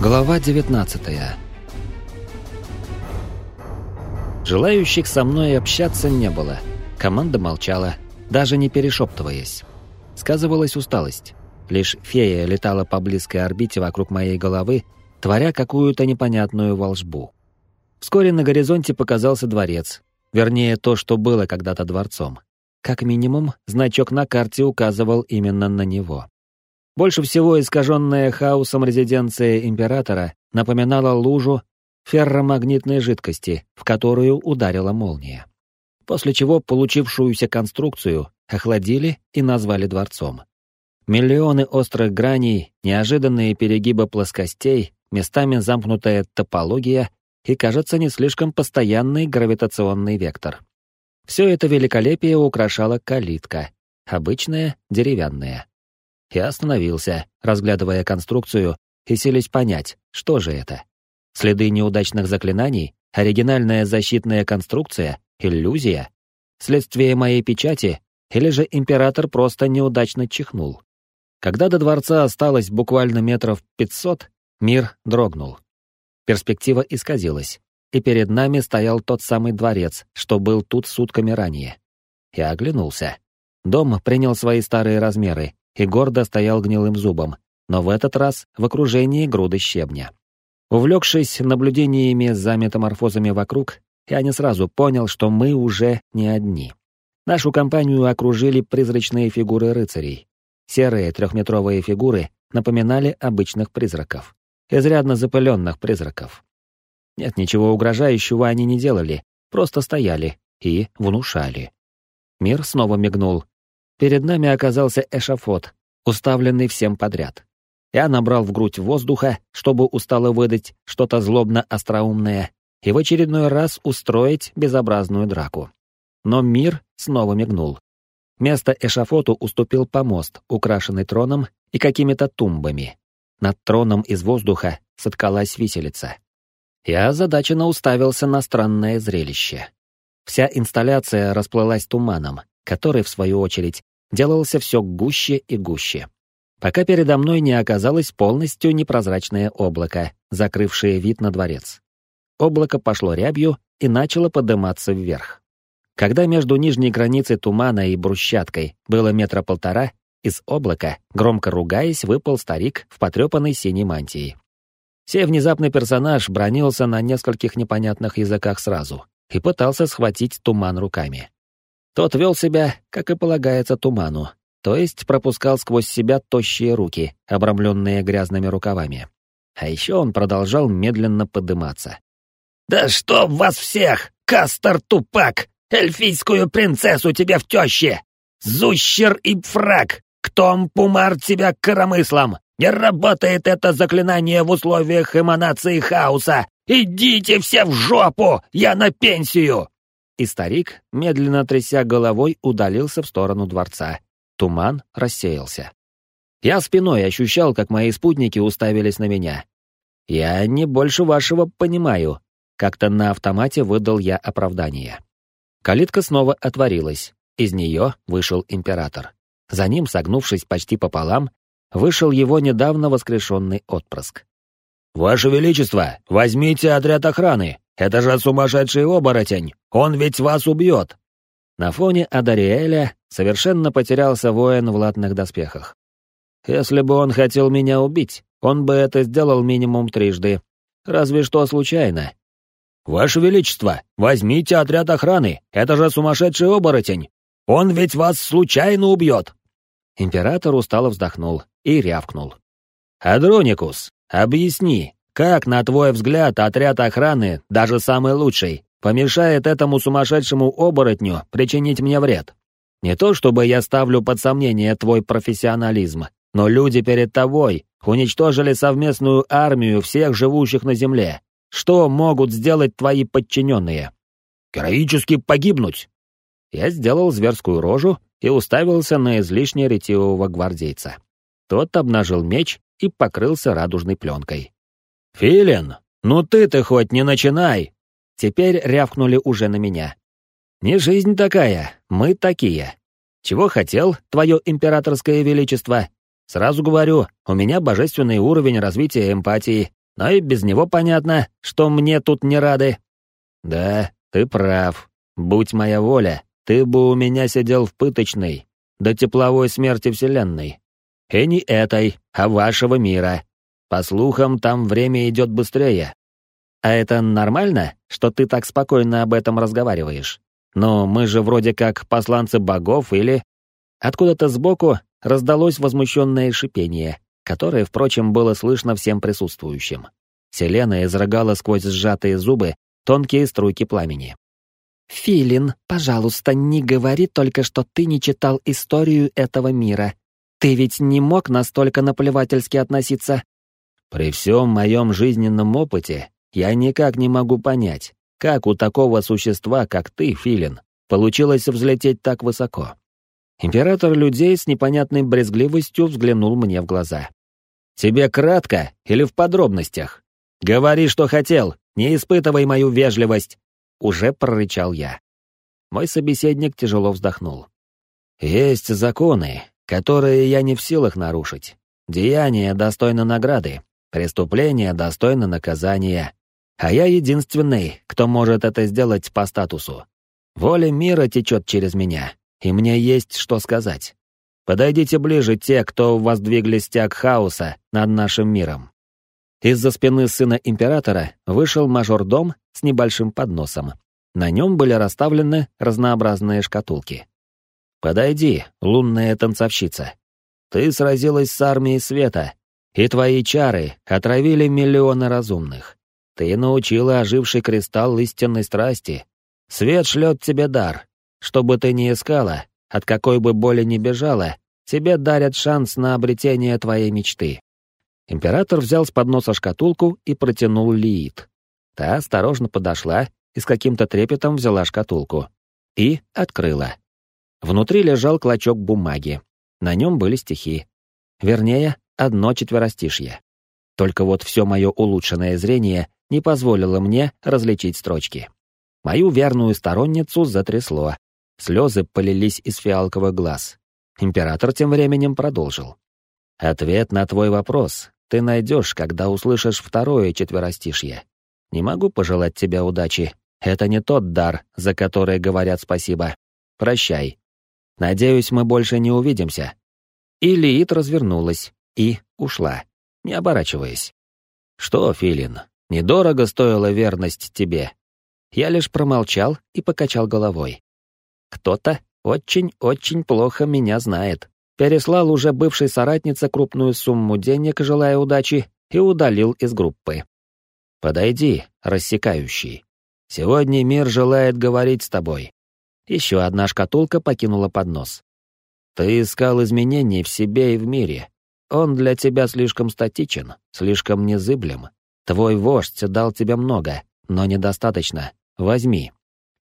Глава 19 Желающих со мной общаться не было. Команда молчала, даже не перешептываясь. Сказывалась усталость. Лишь фея летала по близкой орбите вокруг моей головы, творя какую-то непонятную волшбу. Вскоре на горизонте показался дворец, вернее, то, что было когда-то дворцом. Как минимум, значок на карте указывал именно на него. Больше всего искаженная хаосом резиденция императора напоминала лужу ферромагнитной жидкости, в которую ударила молния. После чего получившуюся конструкцию охладили и назвали дворцом. Миллионы острых граней, неожиданные перегибы плоскостей, местами замкнутая топология и, кажется, не слишком постоянный гравитационный вектор. Все это великолепие украшала калитка, обычная, деревянная. Я остановился, разглядывая конструкцию, и селись понять, что же это. Следы неудачных заклинаний, оригинальная защитная конструкция, иллюзия, следствие моей печати, или же император просто неудачно чихнул. Когда до дворца осталось буквально метров пятьсот, мир дрогнул. Перспектива исказилась, и перед нами стоял тот самый дворец, что был тут сутками ранее. Я оглянулся. Дом принял свои старые размеры, и гордо стоял гнилым зубом, но в этот раз в окружении груды щебня. Увлекшись наблюдениями за метаморфозами вокруг, я не сразу понял, что мы уже не одни. Нашу компанию окружили призрачные фигуры рыцарей. Серые трехметровые фигуры напоминали обычных призраков. Изрядно запыленных призраков. Нет, ничего угрожающего они не делали, просто стояли и внушали. Мир снова мигнул, Перед нами оказался эшафот, уставленный всем подряд. Я набрал в грудь воздуха, чтобы устало выдать что-то злобно-остроумное и в очередной раз устроить безобразную драку. Но мир снова мигнул. Место эшафоту уступил помост, украшенный троном и какими-то тумбами. Над троном из воздуха соткалась виселица. Я озадаченно уставился на странное зрелище. Вся инсталляция расплылась туманом, который, в свою очередь, делался все гуще и гуще. Пока передо мной не оказалось полностью непрозрачное облако, закрывшее вид на дворец. Облако пошло рябью и начало подниматься вверх. Когда между нижней границей тумана и брусчаткой было метра полтора, из облака, громко ругаясь, выпал старик в потрепанной синей мантии. Сей внезапный персонаж бронился на нескольких непонятных языках сразу и пытался схватить туман руками. Тот вел себя, как и полагается туману, то есть пропускал сквозь себя тощие руки, обрамленные грязными рукавами. А еще он продолжал медленно подыматься. «Да что вас всех! Кастер Тупак! Эльфийскую принцессу тебе в теще! Зущер и фраг! Ктом Пумар тебя коромыслом! Не работает это заклинание в условиях эманации хаоса! Идите все в жопу! Я на пенсию!» И старик, медленно тряся головой, удалился в сторону дворца. Туман рассеялся. Я спиной ощущал, как мои спутники уставились на меня. «Я не больше вашего понимаю», — как-то на автомате выдал я оправдание. Калитка снова отворилась. Из нее вышел император. За ним, согнувшись почти пополам, вышел его недавно воскрешенный отпрыск. «Ваше Величество, возьмите отряд охраны! Это же сумасшедший оборотень! Он ведь вас убьет!» На фоне Адариэля совершенно потерялся воин в латных доспехах. «Если бы он хотел меня убить, он бы это сделал минимум трижды. Разве что случайно». «Ваше Величество, возьмите отряд охраны! Это же сумасшедший оборотень! Он ведь вас случайно убьет!» Император устало вздохнул и рявкнул. «Адроникус, объясни, как, на твой взгляд, отряд охраны, даже самый лучший, помешает этому сумасшедшему оборотню причинить мне вред? Не то чтобы я ставлю под сомнение твой профессионализм, но люди перед тобой уничтожили совместную армию всех живущих на земле. Что могут сделать твои подчиненные? Героически погибнуть. Я сделал зверскую рожу и уставился на излишне ретивого гвардейца. Тот обнажил меч и покрылся радужной пленкой. «Филин, ну ты-то хоть не начинай!» Теперь рявкнули уже на меня. «Не жизнь такая, мы такие. Чего хотел, твое императорское величество? Сразу говорю, у меня божественный уровень развития эмпатии, Но и без него понятно, что мне тут не рады. Да, ты прав. Будь моя воля, ты бы у меня сидел в пыточной, до тепловой смерти Вселенной. И не этой, а вашего мира. По слухам, там время идет быстрее. А это нормально, что ты так спокойно об этом разговариваешь? Но мы же вроде как посланцы богов или... Откуда-то сбоку раздалось возмущенное шипение, которое, впрочем, было слышно всем присутствующим. Селена изрыгала сквозь сжатые зубы тонкие струйки пламени. «Филин, пожалуйста, не говори только, что ты не читал историю этого мира. Ты ведь не мог настолько наплевательски относиться». «При всем моем жизненном опыте я никак не могу понять, как у такого существа, как ты, Филин, получилось взлететь так высоко. Император людей с непонятной брезгливостью взглянул мне в глаза. «Тебе кратко или в подробностях? Говори, что хотел, не испытывай мою вежливость!» Уже прорычал я. Мой собеседник тяжело вздохнул. «Есть законы, которые я не в силах нарушить. Деяние достойно награды, преступление достойно наказания. А я единственный, кто может это сделать по статусу. Воля мира течет через меня, и мне есть что сказать. Подойдите ближе те, кто воздвигли стяг хаоса над нашим миром. Из-за спины сына императора вышел мажордом с небольшим подносом. На нем были расставлены разнообразные шкатулки. «Подойди, лунная танцовщица. Ты сразилась с армией света, и твои чары отравили миллионы разумных. Ты научила оживший кристалл истинной страсти. Свет шлет тебе дар. Что бы ты ни искала, от какой бы боли ни бежала, тебе дарят шанс на обретение твоей мечты. Император взял с подноса шкатулку и протянул Лиит. Та осторожно подошла и с каким-то трепетом взяла шкатулку. И открыла. Внутри лежал клочок бумаги. На нем были стихи. Вернее, одно четверостишье. Только вот все мое улучшенное зрение не позволило мне различить строчки. Мою верную сторонницу затрясло. Слезы полились из фиалковых глаз. Император тем временем продолжил. «Ответ на твой вопрос ты найдешь, когда услышишь второе четверостишье. Не могу пожелать тебе удачи. Это не тот дар, за который говорят спасибо. Прощай. Надеюсь, мы больше не увидимся». И Лиит развернулась и ушла, не оборачиваясь. «Что, Филин, Недорого стоила верность тебе. Я лишь промолчал и покачал головой. Кто-то очень-очень плохо меня знает. Переслал уже бывшей соратнице крупную сумму денег, желая удачи, и удалил из группы. «Подойди, рассекающий. Сегодня мир желает говорить с тобой». Еще одна шкатулка покинула поднос. «Ты искал изменений в себе и в мире. Он для тебя слишком статичен, слишком незыблем, Твой вождь дал тебе много, но недостаточно. Возьми.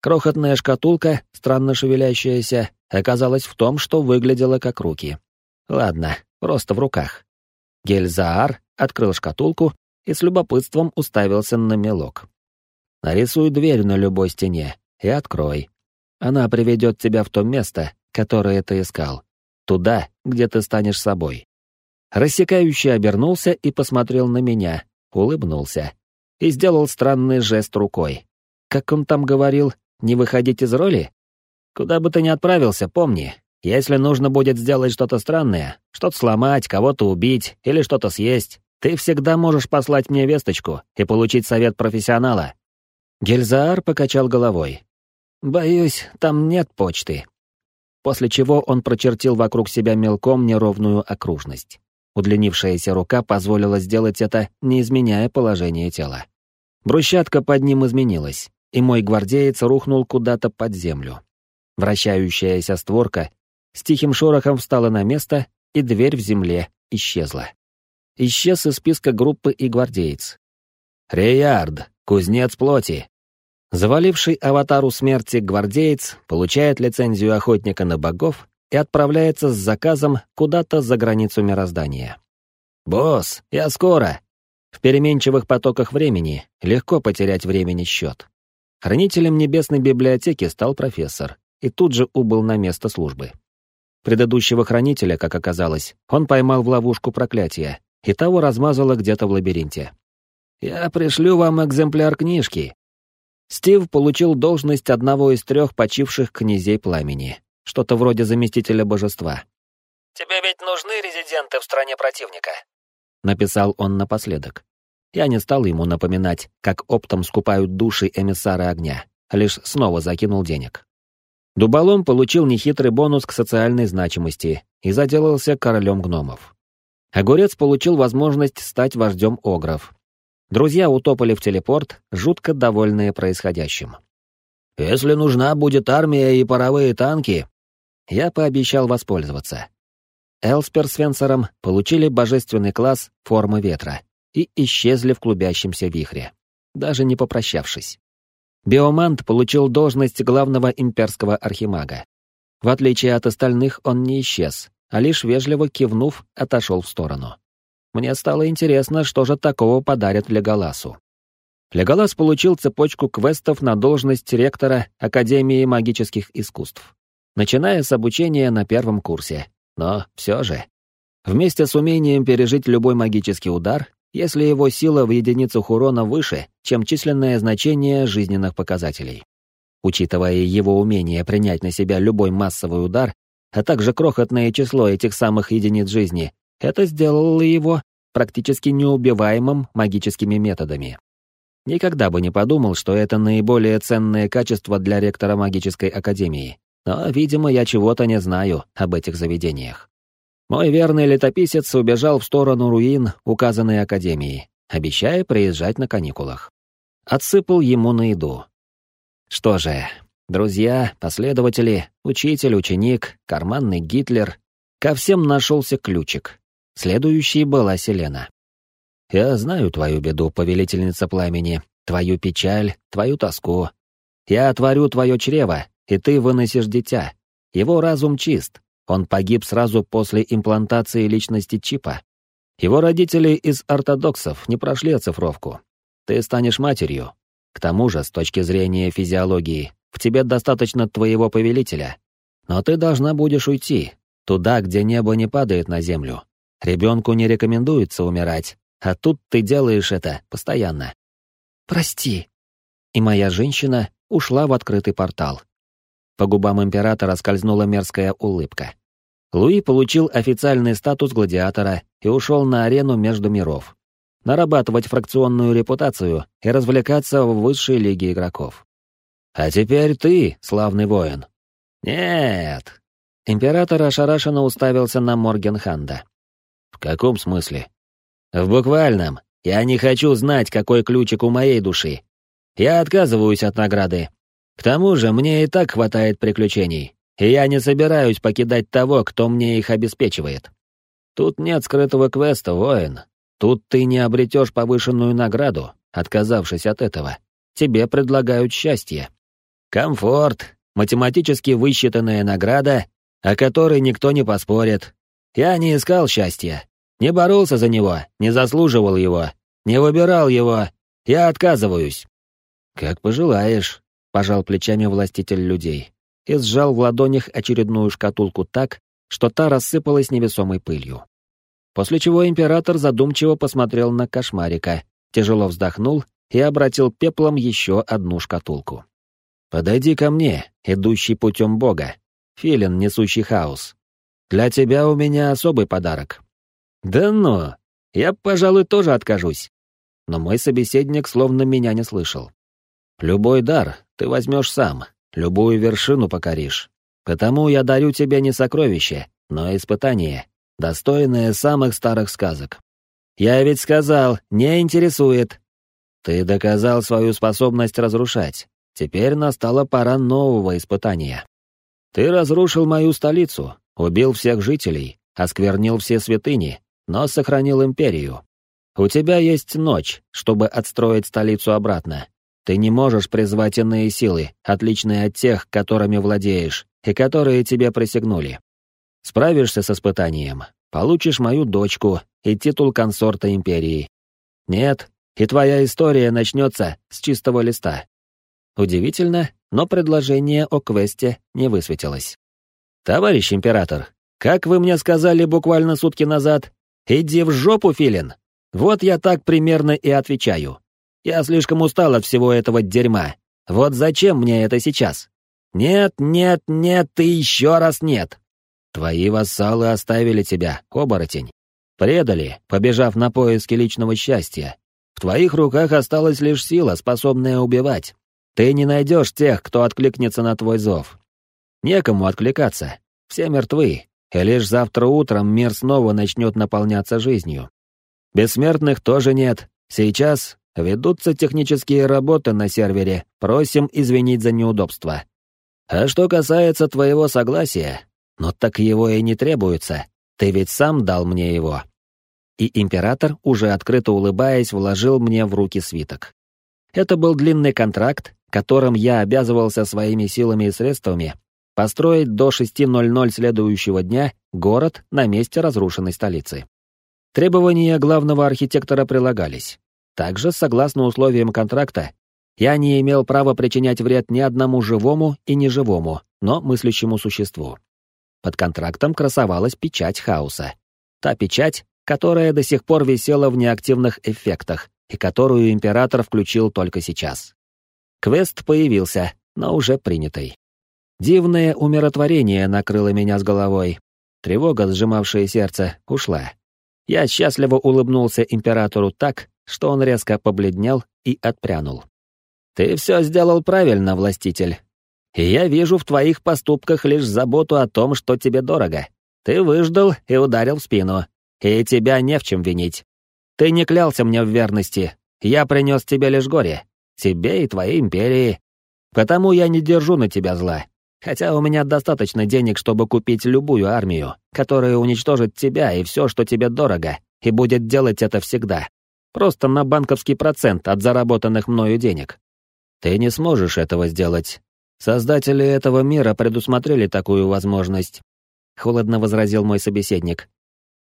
Крохотная шкатулка, странно шевелящаяся, оказалась в том, что выглядела как руки. Ладно, просто в руках. Гельзаар открыл шкатулку и с любопытством уставился на мелок. Нарисуй дверь на любой стене и открой. Она приведет тебя в то место, которое ты искал. Туда, где ты станешь собой. Рассекающий обернулся и посмотрел на меня, улыбнулся и сделал странный жест рукой. Как он там говорил, не выходить из роли? Куда бы ты ни отправился, помни, если нужно будет сделать что-то странное, что-то сломать, кого-то убить или что-то съесть, ты всегда можешь послать мне весточку и получить совет профессионала. Гельзаар покачал головой. Боюсь, там нет почты. После чего он прочертил вокруг себя мелком неровную окружность. Удлинившаяся рука позволила сделать это, не изменяя положение тела. Брусчатка под ним изменилась, и мой гвардеец рухнул куда-то под землю. Вращающаяся створка с тихим шорохом встала на место, и дверь в земле исчезла. Исчез из списка группы и гвардеец. «Реярд, кузнец плоти!» Заваливший аватару смерти гвардеец получает лицензию охотника на богов и отправляется с заказом куда-то за границу мироздания. «Босс, я скоро!» В переменчивых потоках времени легко потерять времени счет. Хранителем небесной библиотеки стал профессор и тут же убыл на место службы. Предыдущего хранителя, как оказалось, он поймал в ловушку проклятия, и того размазало где-то в лабиринте. Я пришлю вам экземпляр книжки». Стив получил должность одного из трех почивших князей пламени, что-то вроде заместителя божества. «Тебе ведь нужны резиденты в стране противника?» — написал он напоследок. Я не стал ему напоминать, как оптом скупают души эмиссары огня, лишь снова закинул денег. Дуболом получил нехитрый бонус к социальной значимости и заделался королем гномов. Огурец получил возможность стать вождем огров. Друзья утопали в телепорт, жутко довольные происходящим. «Если нужна будет армия и паровые танки...» Я пообещал воспользоваться. Элспер с Венсером получили божественный класс формы ветра и исчезли в клубящемся вихре, даже не попрощавшись. Биомант получил должность главного имперского архимага. В отличие от остальных, он не исчез, а лишь вежливо кивнув, отошел в сторону. Мне стало интересно, что же такого подарят Леголасу. Леголас получил цепочку квестов на должность ректора Академии магических искусств, начиная с обучения на первом курсе. Но все же. Вместе с умением пережить любой магический удар если его сила в единицах урона выше, чем численное значение жизненных показателей. Учитывая его умение принять на себя любой массовый удар, а также крохотное число этих самых единиц жизни, это сделало его практически неубиваемым магическими методами. Никогда бы не подумал, что это наиболее ценное качество для ректора магической академии, но, видимо, я чего-то не знаю об этих заведениях. Мой верный летописец убежал в сторону руин указанной академии, обещая приезжать на каникулах. Отсыпал ему на еду. Что же, друзья, последователи, учитель, ученик, карманный Гитлер, ко всем нашелся ключик. Следующей была Селена. «Я знаю твою беду, повелительница пламени, твою печаль, твою тоску. Я отворю твое чрево, и ты выносишь дитя. Его разум чист, он погиб сразу после имплантации личности чипа. Его родители из ортодоксов не прошли оцифровку. Ты станешь матерью. К тому же, с точки зрения физиологии, в тебе достаточно твоего повелителя. Но ты должна будешь уйти, туда, где небо не падает на землю. Ребенку не рекомендуется умирать, а тут ты делаешь это постоянно. Прости. И моя женщина ушла в открытый портал. По губам императора скользнула мерзкая улыбка. Луи получил официальный статус гладиатора и ушел на арену между миров. Нарабатывать фракционную репутацию и развлекаться в высшей лиге игроков. «А теперь ты, славный воин». «Нет». Император ошарашенно уставился на Моргенханда. «В каком смысле?» «В буквальном. Я не хочу знать, какой ключик у моей души. Я отказываюсь от награды. К тому же мне и так хватает приключений, и я не собираюсь покидать того, кто мне их обеспечивает. Тут нет скрытого квеста, воин. Тут ты не обретешь повышенную награду, отказавшись от этого. Тебе предлагают счастье. Комфорт, математически высчитанная награда, о которой никто не поспорит. Я не искал счастья, не боролся за него, не заслуживал его, не выбирал его. Я отказываюсь. Как пожелаешь, пожал плечами властитель людей и сжал в ладонях очередную шкатулку так, что та рассыпалась невесомой пылью. После чего император задумчиво посмотрел на кошмарика, тяжело вздохнул и обратил пеплом еще одну шкатулку. «Подойди ко мне, идущий путем Бога, филин, несущий хаос. Для тебя у меня особый подарок». «Да ну, я, пожалуй, тоже откажусь». Но мой собеседник словно меня не слышал. Любой дар ты возьмешь сам, любую вершину покоришь. Потому я дарю тебе не сокровище, но испытание, достойное самых старых сказок. Я ведь сказал, не интересует. Ты доказал свою способность разрушать. Теперь настала пора нового испытания. Ты разрушил мою столицу, убил всех жителей, осквернил все святыни, но сохранил империю. У тебя есть ночь, чтобы отстроить столицу обратно, ты не можешь призвать иные силы, отличные от тех, которыми владеешь, и которые тебе присягнули. Справишься с испытанием, получишь мою дочку и титул консорта империи. Нет, и твоя история начнется с чистого листа. Удивительно, но предложение о квесте не высветилось. «Товарищ император, как вы мне сказали буквально сутки назад, иди в жопу, Филин!» Вот я так примерно и отвечаю. Я слишком устал от всего этого дерьма. Вот зачем мне это сейчас? Нет, нет, нет и еще раз нет. Твои вассалы оставили тебя, оборотень. Предали, побежав на поиски личного счастья. В твоих руках осталась лишь сила, способная убивать. Ты не найдешь тех, кто откликнется на твой зов. Некому откликаться. Все мертвы, и лишь завтра утром мир снова начнет наполняться жизнью. Бессмертных тоже нет. Сейчас ведутся технические работы на сервере, просим извинить за неудобства. А что касается твоего согласия, ну так его и не требуется, ты ведь сам дал мне его. И император, уже открыто улыбаясь, вложил мне в руки свиток. Это был длинный контракт, которым я обязывался своими силами и средствами построить до 6.00 следующего дня город на месте разрушенной столицы. Требования главного архитектора прилагались. Также, согласно условиям контракта, я не имел права причинять вред ни одному живому и неживому, но мыслящему существу. Под контрактом красовалась печать хаоса. Та печать, которая до сих пор висела в неактивных эффектах и которую император включил только сейчас. Квест появился, но уже принятый. Дивное умиротворение накрыло меня с головой. Тревога, сжимавшая сердце, ушла. Я счастливо улыбнулся императору так, что он резко побледнел и отпрянул. «Ты все сделал правильно, властитель. И я вижу в твоих поступках лишь заботу о том, что тебе дорого. Ты выждал и ударил в спину, и тебя не в чем винить. Ты не клялся мне в верности, я принес тебе лишь горе тебе и твоей империи. Потому я не держу на тебя зла. Хотя у меня достаточно денег, чтобы купить любую армию, которая уничтожит тебя и все, что тебе дорого, и будет делать это всегда. Просто на банковский процент от заработанных мною денег. Ты не сможешь этого сделать. Создатели этого мира предусмотрели такую возможность. Холодно возразил мой собеседник.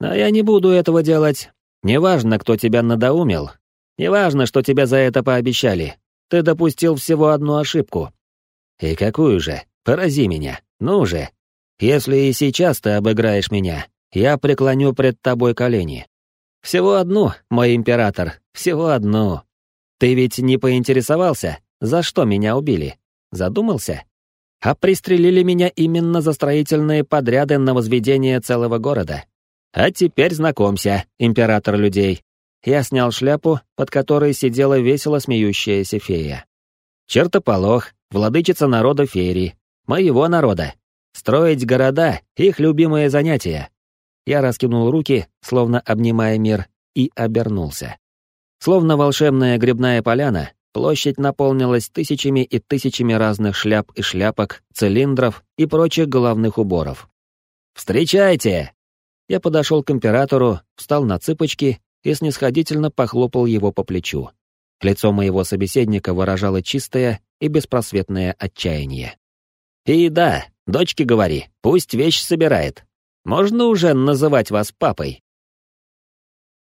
Но я не буду этого делать. Неважно, кто тебя надоумил, Неважно, что тебе за это пообещали. Ты допустил всего одну ошибку. И какую же? Порази меня. Ну же. Если и сейчас ты обыграешь меня, я преклоню пред тобой колени. Всего одну, мой император, всего одну. Ты ведь не поинтересовался, за что меня убили? Задумался? А пристрелили меня именно за строительные подряды на возведение целого города. А теперь знакомься, император людей. Я снял шляпу, под которой сидела весело смеющаяся фея. Чертополох, владычица народа феерии, моего народа. Строить города — их любимое занятие. Я раскинул руки, словно обнимая мир, и обернулся. Словно волшебная грибная поляна, площадь наполнилась тысячами и тысячами разных шляп и шляпок, цилиндров и прочих головных уборов. «Встречайте!» Я подошел к императору, встал на цыпочки и снисходительно похлопал его по плечу. Лицо моего собеседника выражало чистое и беспросветное отчаяние. «И да, дочке говори, пусть вещь собирает. Можно уже называть вас папой?»